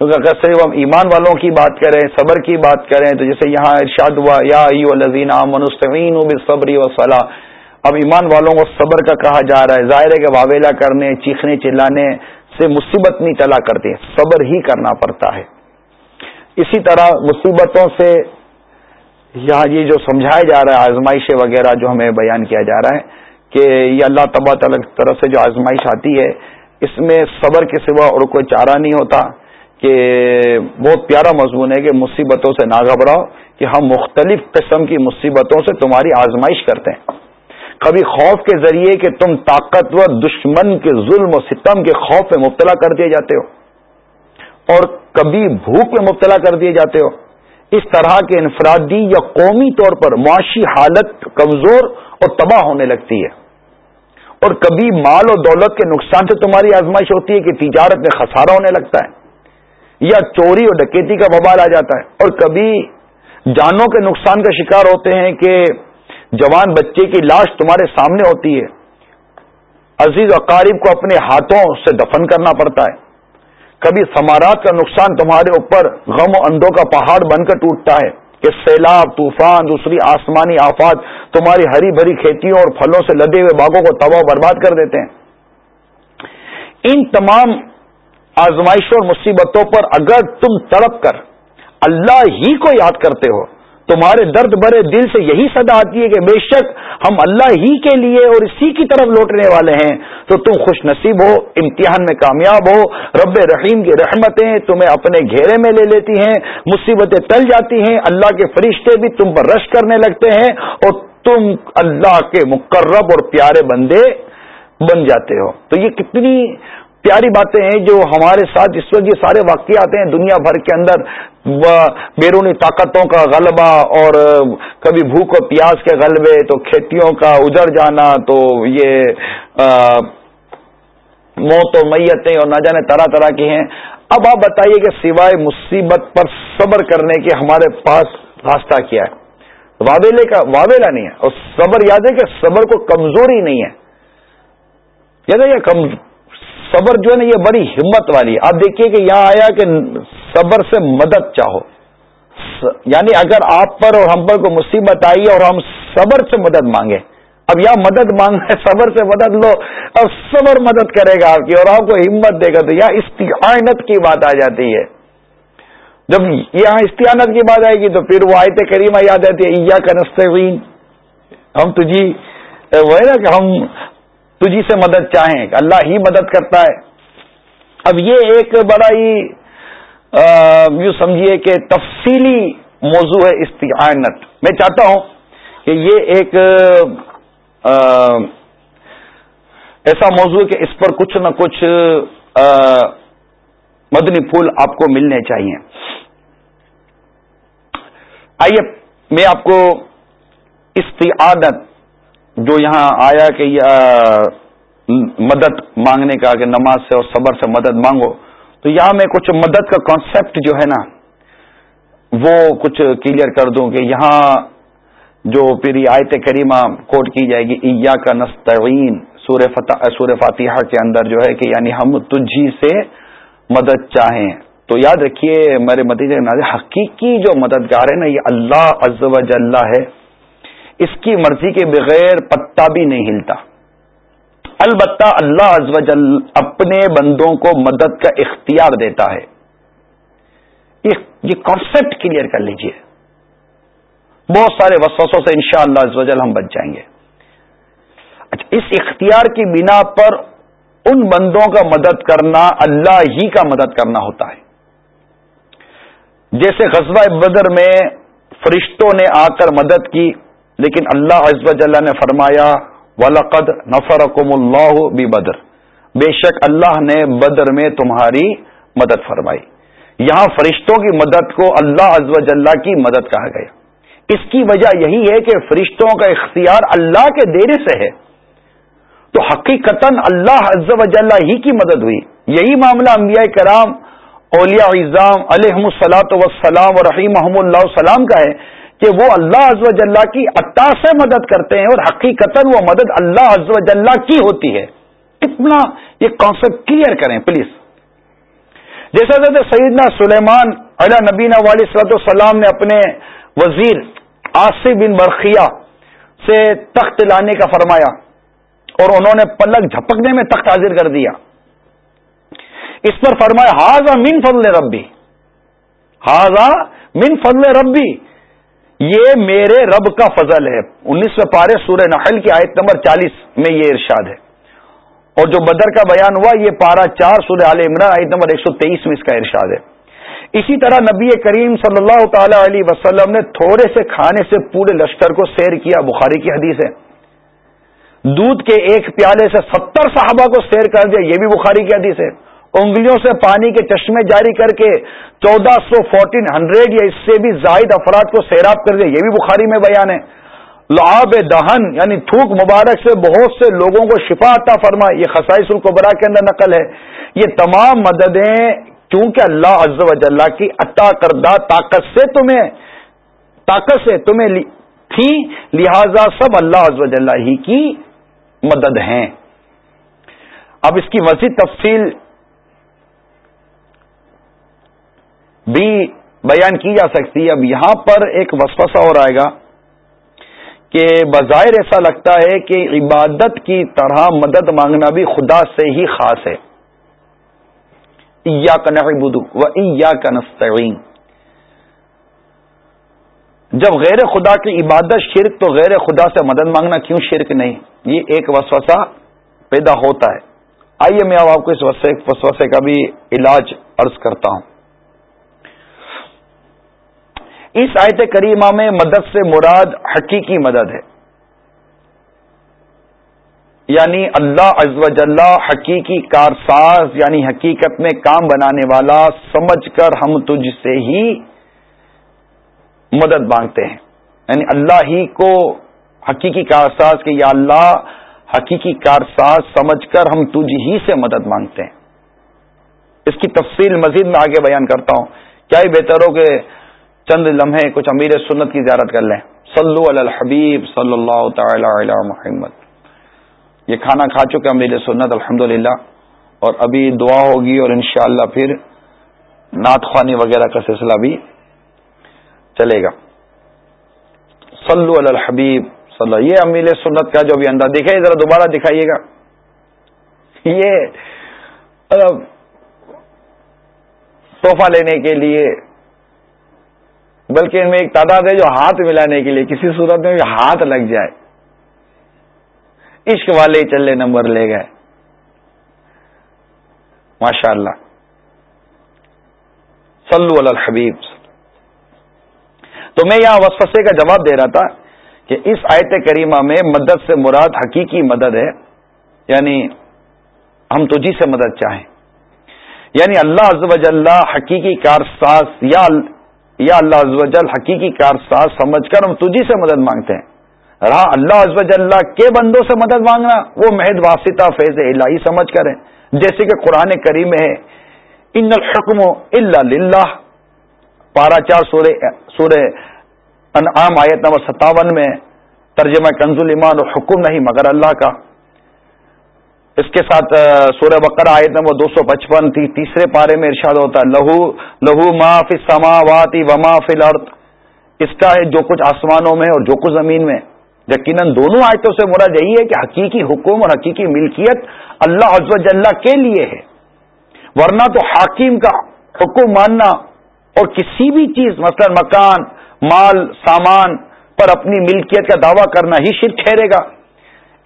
کیونکہ اگر صرف ہم ایمان والوں کی بات کریں، صبر کی بات کریں، تو جیسے یہاں ارشاد ہوا، یا الزین منستین صبری و صلاح اب ایمان والوں کو صبر کا کہا جا رہا ہے۔ ظاہر ہے کہ واویلا کرنے، چیخنے، چلانے سے مصیبت نہیں چلا کرتے صبر ہی کرنا پڑتا ہے۔ اسی طرح مصیبتوں سے یہاں یہ جو سمجھایا جا رہا ہے آزمائشیں وغیرہ جو ہمیں بیان کیا جا رہا ہے کہ یہ اللہ تبا تعالی طرف سے جو آزمائش آتی ہے، اس میں صبر کے سوا اور کوئی چارہ نہیں ہوتا کہ بہت پیارا مضمون ہے کہ مصیبتوں سے نہ گھبراؤ کہ ہم مختلف قسم کی مصیبتوں سے تمہاری آزمائش کرتے ہیں۔ کبھی خوف کے ذریعے کہ تم طاقتور دشمن کے ظلم و ستم کے خوف میں مبتلا کر دیے جاتے ہو اور کبھی بھوک میں مبتلا کر دیے جاتے ہو۔ اس طرح کے انفرادی یا قومی طور پر معاشی حالت کمزور اور تباہ ہونے لگتی ہے۔ اور کبھی مال اور دولت کے نقصان سے تمہاری آزمائش ہوتی ہے کہ تجارت میں خسارہ ہونے لگتا ہے یا چوری اور ڈکیتی کا ببال آ جاتا ہے۔ اور کبھی جانوں کے نقصان کا شکار ہوتے ہیں کہ جوان بچے کی لاش تمہارے سامنے ہوتی ہے۔ عزیز اقارب کو اپنے ہاتھوں سے دفن کرنا پڑتا ہے۔ کبھی سمارات کا نقصان تمہارے اوپر غم و اندوں کا پہاڑ بن کر ٹوٹتا ہے کہ سیلاب، طوفان، دوسری آسمانی آفات تمہاری ہری بھری کھیتیوں اور پھلوں سے لدے ہوئے باغوں کو تباہ برباد کر دیتے ہیں۔ ان تمام آزمائشوں اور مصیبتوں پر اگر تم تڑپ کر اللہ ہی کو یاد کرتے ہو تمہارے درد بھرے دل سے یہی صدا آتی ہے کہ بے شک ہم اللہ ہی کے لیے اور اسی کی طرف لوٹنے والے ہیں۔ تو تم خوش نصیب ہو، امتحان میں کامیاب ہو۔ رب رحیم کی رحمتیں تمہیں اپنے گھیرے میں لے لیتی ہیں، مصیبتیں ٹل جاتی ہیں۔ اللہ کے فرشتے بھی تم پر رش کرنے لگتے ہیں اور تم اللہ کے مقرب اور پیارے بندے بن جاتے ہو۔ تو یہ کتنی پیاری باتیں ہیں جو ہمارے ساتھ اس وقت یہ سارے واقعات ہیں دنیا بھر کے اندر بیرونی طاقتوں کا غلبہ اور کبھی بھوک و پیاس کے غلبے، تو کھیتیوں کا اجڑ جانا، تو یہ موت و میتیں اور نہ جانے طرح طرح کی ہیں۔ اب آپ بتائیے کہ سوائے مصیبت پر صبر کرنے کے ہمارے پاس راستہ کیا ہے؟ واویلے کا واویلا نہیں ہے، اور صبر، یاد ہے کہ صبر کو کمزوری نہیں ہے۔ یاد ہے کم صبر جو ہے نا یہ بڑی ہمت والی آپ دیکھیے کہ یہاں آیا کہ صبر سے مدد چاہو۔ یعنی اگر آپ پر اور ہم پر کوئی مصیبت آئی اور ہم صبر سے مدد مانگے۔ اب یا مدد مانگ صبر سے مدد لو۔ اب صبر مدد کرے گا آپ کی اور آپ کو ہمت دے گا۔ تو یہاں استعانت کی بات آ جاتی ہے۔ جب یہاں استعانت کی بات آئے گی تو پھر وہ آیت کریمہ یاد آتی ہے ایا کا نستعین ہم تجھی، وہ ہے نا کہ ہم تجھی سے مدد چاہیں، اللہ ہی مدد کرتا ہے۔ اب یہ ایک بڑا ہی یوں سمجھیے کہ تفصیلی موضوع ہے استعانت۔ میں چاہتا ہوں کہ یہ ایک ایسا موضوع ہے کہ اس پر کچھ نہ کچھ مدنی پھول آپ کو ملنے چاہیے۔ آئیے، میں آپ کو استعادت جو یہاں آیا کہ مدد مانگنے کا کہ نماز سے اور صبر سے مدد مانگو، تو یہاں میں کچھ مدد کا کانسیپٹ جو ہے نا، وہ کچھ کلیئر کر دوں کہ یہاں جو پھر آیت کریمہ کوٹ کی جائے گی ایا کا نستعین سور سور فاتحہ کے اندر جو ہے کہ یعنی ہم تجھی سے مدد چاہیں۔ تو یاد رکھیے میرے مدیجے حقیقی جو مددگار ہے نا، یہ اللہ عز و جل ہے۔ اس کی مرضی کے بغیر پتا بھی نہیں ہلتا۔ البتہ اللہ از وجل اپنے بندوں کو مدد کا اختیار دیتا ہے۔ یہ کانسیپٹ کلیئر کر لیجیے۔ بہت سارے وسوسوں سے انشاءاللہ شاء اللہ ہم بچ جائیں گے۔ اچھا اس اختیار کی بنا پر ان بندوں کا مدد کرنا، اللہ ہی کا مدد کرنا ہوتا ہے۔ جیسے غزوہ بدر میں فرشتوں نے آ کر مدد کی لیکن اللہ عزب اللہ نے فرمایا، ولقد نفرکم اللہ بھی بدر. بے شک اللہ نے بدر میں تمہاری مدد فرمائی۔ یہاں فرشتوں کی مدد کو اللہ عزب اللہ کی مدد کہا گیا۔ اس کی وجہ یہی ہے کہ فرشتوں کا اختیار اللہ کے دینے سے ہے۔ تو حقیقتا اللہ عزب اللہ ہی کی مدد ہوئی۔ یہی معاملہ انبیاء کرام، اولیاء اعظام علیہ السلاۃ وسلام و رحیم محمد اللہ السلام کا ہے۔ کہ وہ اللہ عز و جلہ کی عطا سے مدد کرتے ہیں اور حقیقت وہ مدد اللہ عز و جلہ کی ہوتی ہے۔ اتنا یہ کانسیپٹ کلیئر کریں پلیز جیسا کہ سیدنا سلیمان علیہ نبینہ والی صلاحت السلام نے اپنے وزیر آصف بن برقیہ سے تخت لانے کا فرمایا اور انہوں نے پلک جھپکنے میں تخت حاضر کر دیا۔ اس پر فرمایا ہاضا من فضل ربی ہاضا من فضل ربی۔ یہ میرے رب کا فضل ہے۔ انیس میں پارے سورہ نحل کی آیت نمبر چالیس میں یہ ارشاد ہے۔ اور جو بدر کا بیان ہوا، یہ پارا چار سورہ عال عمران آیت نمبر ایک سو تیئیس میں اس کا ارشاد ہے۔ اسی طرح نبی کریم صلی اللہ تعالی علیہ وسلم نے تھوڑے سے کھانے سے پورے لشکر کو سیر کیا۔ بخاری کی حدیث ہے۔ دودھ کے ایک پیالے سے ستر صحابہ کو سیر کر دیا، یہ بھی بخاری کی حدیث ہے۔ انگلیوں سے پانی کے چشمے جاری کر کے چودہ سو فورٹین ہنڈریڈ یا اس سے بھی زائد افراد کو سیراب کر دیا یہ بھی بخاری میں بیان ہے لعاب دہن یعنی تھوک مبارک سے بہت سے لوگوں کو شفا عطا فرما یہ خسائش القبرا کے اندر نقل ہے یہ تمام مددیں کیونکہ اللہ عز و جل کی عطا کردہ طاقت سے تمہیں طاقت سے تمہیں تھی لہذا سب اللہ عز و جل ہی کی مدد ہیں اب اس کی مزید تفصیل بھی بیان کی جا سکتی ہے۔ اب یہاں پر ایک وسوسہ اور آئے گا کہ بظاہر ایسا لگتا ہے کہ عبادت کی طرح مدد مانگنا بھی خدا سے ہی خاص ہے۔ یا و یا نستعین۔ جب غیر خدا کی عبادت شرک، تو غیر خدا سے مدد مانگنا کیوں شرک نہیں؟ یہ ایک وسوسہ پیدا ہوتا ہے۔ آئیے میں اب آپ کو اس وسوسے کا بھی علاج عرض کرتا ہوں۔ اس آیت کریمہ میں مدد سے مراد حقیقی مدد ہے۔ یعنی اللہ از وجل حقیقی کارساز یعنی حقیقت میں کام بنانے والا سمجھ کر ہم تجھ سے ہی مدد مانگتے ہیں۔ یعنی اللہ ہی کو حقیقی کارساز کہ یا اللہ حقیقی کارساز سمجھ کر ہم تجھ ہی سے مدد مانگتے ہیں۔ اس کی تفصیل مزید میں آگے بیان کرتا ہوں۔ کیا ہی بہتر ہو کہ چند لمحے کچھ امیر سنت کی زیارت کر لیں۔ صلو علی الحبیب صلی اللہ تعالی علی محمد۔ یہ کھانا کھا چکے امیر سنت الحمد اور ابھی دعا ہوگی اور انشاءاللہ پھر نعت خوانی وغیرہ کا سلسلہ بھی چلے گا۔ صلو علی الحبیب صلو یہ امیل سنت کا جو بھی انداز دکھائیے ذرا دوبارہ دکھائیے گا۔ یہ تحفہ لینے کے لیے بلکہ ان میں ایک تعداد ہے جو ہاتھ ملانے کے لیے کسی صورت میں بھی ہاتھ لگ جائے۔ عشق والے چلے نمبر لے گئے۔ ماشاء اللہ صلو علی الحبیب۔ تو میں یہاں وسفسے کا جواب دے رہا تھا کہ اس آیت کریمہ میں مدد سے مراد حقیقی مدد ہے یعنی ہم تجھی سے مدد چاہیں۔ یعنی اللہ عز و جل حقیقی کارساز یا یا اللہ عز و جل حقیقی کارساز سمجھ کر ہم تجھی سے مدد مانگتے ہیں۔ رہا اللہ عز و کے بندوں سے مدد مانگنا، وہ مہد واسطہ فیض الہی سمجھ کر جیسے کہ قرآن کریم ہے، ان الحکم اللہ للہ۔ پارا چار سورہ سورہ انعام آیت نمبر ستاون میں ترجمہ کنز ایمان و حکم نہیں مگر اللہ کا۔ اس کے ساتھ سورہ بقر آیت نمبر دو سو پچپن تھی، تیسرے پارے میں ارشاد ہوتا ہے، لہو لہو ما فی سما وما فی الارض۔ اس کا ہے جو کچھ آسمانوں میں اور جو کچھ زمین میں۔ یقیناً دونوں آیتوں سے مراد یہی ہے کہ حقیقی حکم اور حقیقی ملکیت اللہ عز و کے لیے ہے۔ ورنہ تو حاکم کا حکم ماننا اور کسی بھی چیز، مثلا مکان، مال، سامان پر اپنی ملکیت کا دعویٰ کرنا ہی شرک ٹھہرے گا۔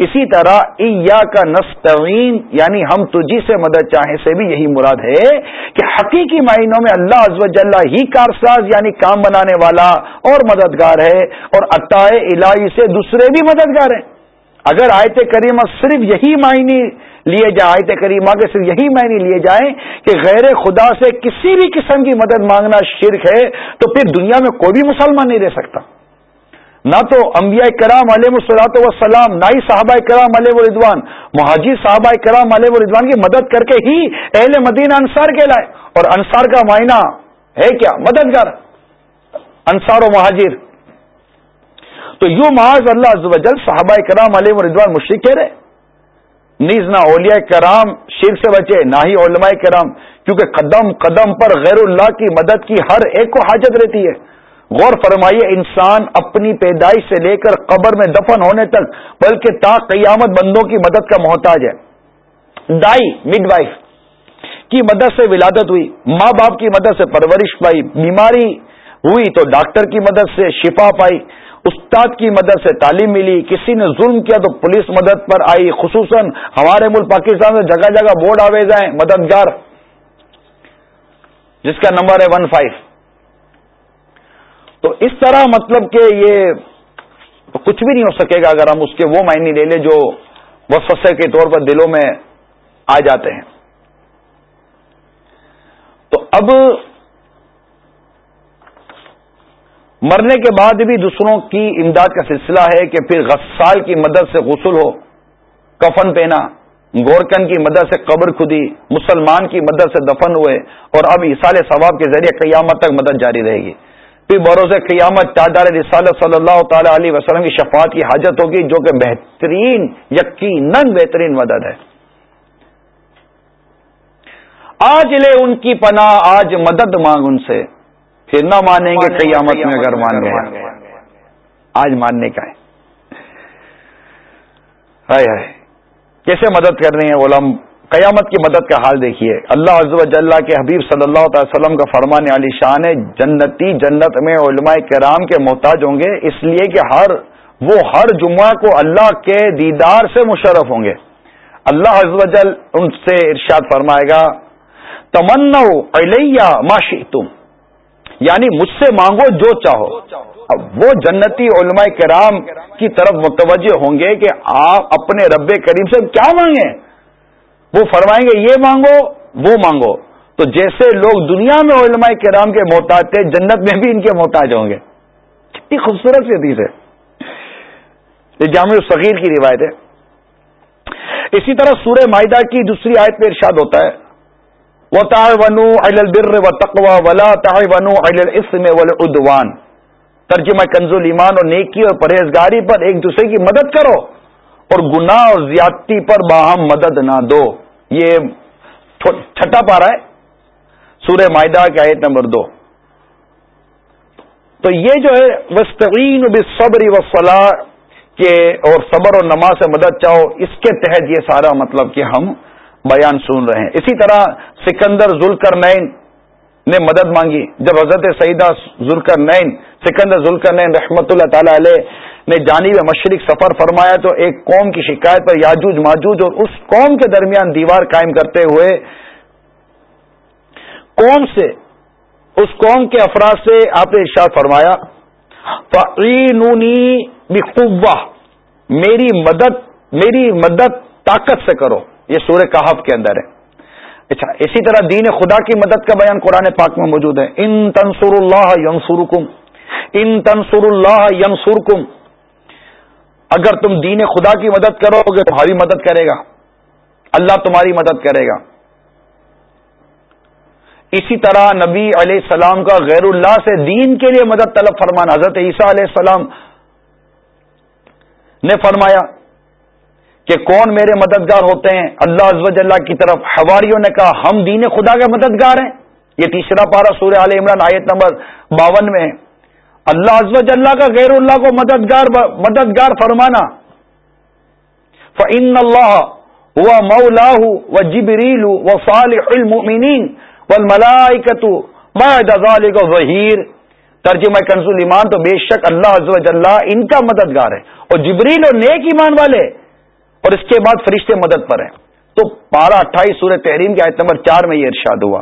اسی طرح ایا کا نستعین یعنی ہم تجھی سے مدد چاہیں سے بھی یہی مراد ہے کہ حقیقی معنوں میں اللہ عز و جل ہی کارساز یعنی کام بنانے والا اور مددگار ہے اور عطائے الہی سے دوسرے بھی مددگار ہیں۔ اگر آیت کریمہ صرف یہی معنی لیے جائے، آیت کریمہ کے صرف یہی معنی لیے جائیں کہ غیر خدا سے کسی بھی قسم کی مدد مانگنا شرک ہے، تو پھر دنیا میں کوئی بھی مسلمان نہیں رہ سکتا۔ نہ تو انبیاء کرام علیہ السلاط وسلام نہ ہی صحابہ کرام علیہ ردوان مہاجر صحابہ کرام علیہ ردوان کی مدد کر کے ہی اہل مدینہ انصار کے لائے۔ اور انصار کا معنی ہے کیا؟ مددگار۔ انصار و مہاجر۔ تو یوں محاذ اللہ جل صحابہ کرام علیہ ردوان مشرق کہہ رہے نیز نہ اولیاء کرام شیر سے بچے، نہ ہی علماء کرام، کیونکہ قدم قدم پر غیر اللہ کی مدد کی ہر ایک کو حاجت رہتی ہے۔ غور فرمائیے، انسان اپنی پیدائش سے لے کر قبر میں دفن ہونے تک، بلکہ تا قیامت بندوں کی مدد کا محتاج ہے۔ دائی مڈ وائف کی مدد سے ولادت ہوئی، ماں باپ کی مدد سے پرورش پائی، بیماری ہوئی تو ڈاکٹر کی مدد سے شفا پائی، استاد کی مدد سے تعلیم ملی، کسی نے ظلم کیا تو پولیس مدد پر آئی، خصوصاً ہمارے ملک پاکستان میں جگہ جگہ بورڈ آویز ہیں، مددگار۔ جس کا نمبر ہے ون فائیو تو اس طرح مطلب کہ یہ کچھ بھی نہیں ہو سکے گا اگر ہم اس کے وہ معنی لے لیں جو وسوسے کے طور پر دلوں میں آ جاتے ہیں۔ تو اب مرنے کے بعد بھی دوسروں کی امداد کا سلسلہ ہے کہ پھر غسال کی مدد سے غسل ہو، کفن پہنا گورکن کی مدد سے قبر کھدی، مسلمان کی مدد سے دفن ہوئے، اور اب اصال ثواب کے ذریعے قیامت تک مدد جاری رہے گی۔ پھر بروز قیامت چادر رسالت صلی اللہ تعالی علیہ وسلم کی شفاعت کی حاجت ہوگی، جو کہ بہترین، یقیناً بہترین مدد ہے۔ آج لے ان کی پناہ، آج مدد مانگ ان سے۔ پھر نہ مانیں گے، قیامت میں اگر مان گئے آج ماننے کا ہے۔ کیسے مدد کر رہے ہیں غلام؟ قیامت کی مدد کا حال دیکھیے۔ اللہ عز و جل کے حبیب صلی اللہ تعالی وسلم کا فرمان علی شان جنتی جنت میں علماء کرام کے محتاج ہوں گے، اس لیے کہ ہر، وہ ہر جمعہ کو اللہ کے دیدار سے مشرف ہوں گے۔ اللہ عز و جل ان سے ارشاد فرمائے گا تمنا علیہ معاشی تم یعنی مجھ سے مانگو جو چاہو۔ اب وہ جنتی علماء کرام کی طرف متوجہ ہوں گے کہ آپ اپنے رب کریم سے کیا مانگیں۔ وہ فرمائیں گے، یہ مانگو، وہ مانگو. تو جیسے لوگ دنیا میں علماء کرام کے محتاج تھے، جنت میں بھی ان کے محتاج ہوں گے۔ کتنی خوبصورت سی حدیث ہے۔ یہ جامع صغیر کی روایت ہے۔ اسی طرح سورہ معدہ کی دوسری آیت میں ارشاد ہوتا ہے وہ تاہ ونو البر و تقوا ولا تاہ ونو السم ادوان ترجمہ کنزول ایمان اور نیکی اور پرہیزگاری پر ایک دوسرے کی مدد کرو۔ اور گناہ اور زیادتی پر باہم مدد نہ دو۔ یہ چھٹا پا رہا ہے۔ سورہ معدہ کے آیت نمبر دو۔ تو یہ جو ہے وسطین صبری و فلاح کے اور صبر اور نماز سے مدد چاہو۔ اس کے تحت یہ سارا مطلب کہ ہم بیان سن رہے ہیں۔ اسی طرح سکندر ذوالکر نین نے مدد مانگی۔ جب حضرت سعیدہ ذوالکر نین سکندر ذوالکر نین رحمت اللہ تعالی علیہ نے جانب مشرق سفر فرمایا تو ایک قوم کی شکایت پر یاجوج ماجوج اور اس قوم کے درمیان دیوار قائم کرتے ہوئے قوم سے، اس قوم کے افراد سے آپ نے ارشاد فرمایا میری مدد میری مدد طاقت سے کرو۔ یہ سورہ کہف کے اندر ہے۔ اچھا اسی طرح دین خدا کی مدد کا بیان قرآن پاک میں موجود ہے۔ ان تنسر اللہ ینسرکم ان تنسر اللہ ینسرکم اگر تم دین خدا کی مدد کرو گے، تمہاری مدد کرے گا۔ اللہ تمہاری مدد کرے گا۔ اسی طرح نبی علیہ السلام کا غیر اللہ سے دین کے لیے مدد طلب فرمان حضرت عیسیٰ علیہ السلام نے فرمایا کہ کون میرے مددگار ہوتے ہیں؟ اللہ عزوج اللہ کی طرف حواریوں نے کہا، ہم دین خدا کے مددگار ہیں۔ یہ تیسرا پارا سورہ عال عمران آیت نمبر باون میں ہے۔ اللہ عزوج اللہ کا غیر اللہ کو مددگار مددگار فرمانا۔ فعن اللہ ہوا مولا و جبریل و صالح المؤمنین بعد ذلك ظہیر ترجمہ کنزول ایمان تو بے شک اللہ عزوج اللہ ان کا مددگار ہے اور جبریل اور نیک ایمان والے اور اس کے بعد فرشتے مدد پر ہیں۔ تو پارہ اٹھائیس سورہ تحریم کے آیت نمبر چار میں یہ ارشاد ہوا۔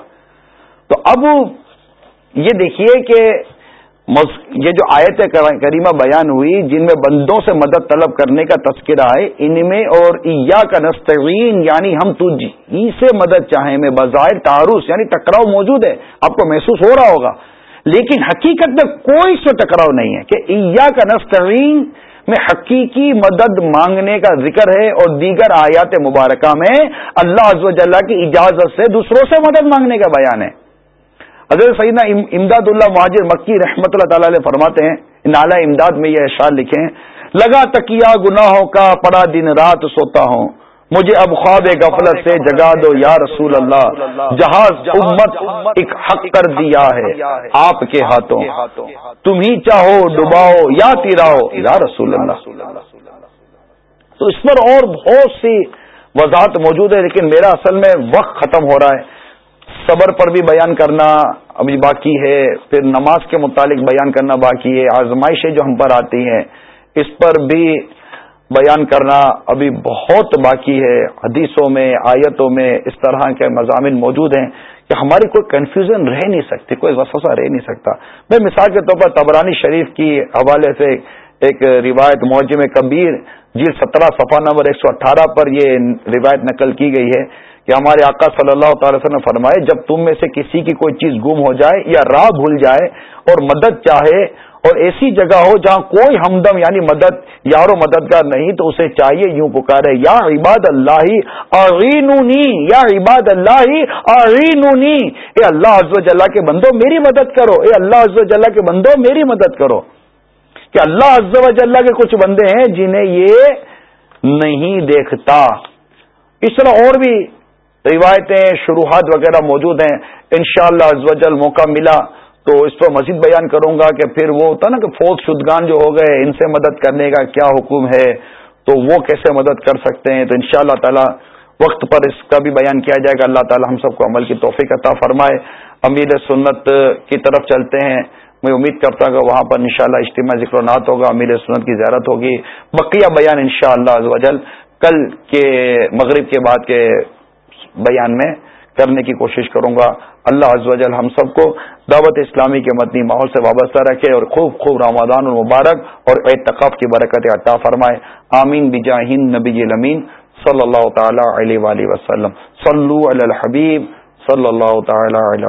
تو اب یہ دیکھیے کہ یہ جو آیت کریمہ بیان ہوئی، جن میں بندوں سے مدد طلب کرنے کا تذکرہ ہے، ان میں اور ایا کا نستعین یعنی ہم تجھ سے مدد چاہیں، میں بظاہر تعارف یعنی ٹکراؤ موجود ہے، آپ کو محسوس ہو رہا ہوگا۔ لیکن حقیقت میں کوئی سے ٹکراؤ نہیں ہے کہ ایا کا نستعین میں حقیقی مدد مانگنے کا ذکر ہے اور دیگر آیات مبارکہ میں اللہ عز و کی اجازت سے دوسروں سے مدد مانگنے کا بیان ہے۔ حضرت سیدنا امداد اللہ مہاجر مکی رحمت اللہ تعالی علیہ فرماتے ہیں نالا امداد میں یہ اشعار لکھے ہیں، لگا تکیا گناہوں کا پڑا دن رات سوتا ہوں، مجھے اب خواب غفلت سے جگا دو یا رسول اللہ، جہاز امت ایک حق کر دیا ہے، آپ کے ہاتھوں، تم ہی چاہو ڈباؤ یا تیراؤ یا رسول اللہ۔ تو اس پر اور بہت سی وضاحت موجود ہے، لیکن میرا اصل میں وقت ختم ہو رہا ہے۔ صبر پر بھی بیان کرنا ابھی باقی ہے، پھر نماز کے متعلق بیان کرنا باقی ہے، آزمائشیں جو ہم پر آتی ہیں، اس پر بھی بیان کرنا ابھی بہت باقی ہے۔ حدیثوں میں، آیتوں میں اس طرح کے مضامین موجود ہیں کہ ہماری کوئی کنفیوژن رہ نہیں سکتی، کوئی وسوسہ رہ نہیں سکتا۔ میں مثال کے طور پر تبرانی شریف کی حوالے سے ایک روایت معجم کبیر جی سترہ صفحہ نمبر ایک سو اٹھارہ پر یہ روایت نقل کی گئی ہے۔ کہ ہمارے آقا صلی اللہ تعالی وسلم نے فرمائے، جب تم میں سے کسی کی کوئی چیز گم ہو جائے یا راہ بھول جائے اور مدد چاہے اور ایسی جگہ ہو جہاں کوئی ہمدم یعنی مدد، یارو مددگار نہیں، تو اسے چاہیے یوں پکارے، یا عباد اللہ، اغینونی، یا عباد اللہ، اغینونی۔ اے اللہ عز و جلہ کے بندو، میری مدد کرو۔ اے اللہ عز و جلہ کے بندو، میری مدد کرو۔ کہ اللہ عز و جلہ کے کچھ بندے ہیں جنہیں یہ نہیں دیکھتا۔ اس طرح اور بھی روایتیں، شروحات وغیرہ موجود ہیں۔ انشاءاللہ شاء اللہ جل موقع ملا تو اس پر مزید بیان کروں گا کہ پھر وہ ہوتا نا کہ فوت شدگان جو ہو گئے، ان سے مدد کرنے کا کیا حکم ہے، تو وہ کیسے مدد کر سکتے ہیں؟ تو ان شاء اللہ تعالی وقت پر اس کا بھی بیان کیا جائے گا۔ اللہ تعالی ہم سب کو عمل کی توفیق عطا فرمائے۔ امیر سنت کی طرف چلتے ہیں۔ میں امید کرتا ہوں کہ وہاں پر انشاءاللہ اجتماع ذکر و نعت ہوگا، امیر سنت کی زیارت ہوگی۔ بقیہ بیان انشاءاللہ شاء اللہ کل کے مغرب کے بعد کے بیان میں کرنے کی کوشش کروں گا۔ اللہ عز و جل ہم سب کو دعوت اسلامی کے مدنی ماحول سے وابستہ رکھے اور خوب خوب رمضان المبارک اور اعتقاب کی برکت عطا فرمائے۔ آمین۔ بجاہین نبی جی المین صلی اللہ تعالی علیہ وآلہ وسلم۔ صلو علی الحبیب صلی اللہ تعالی علی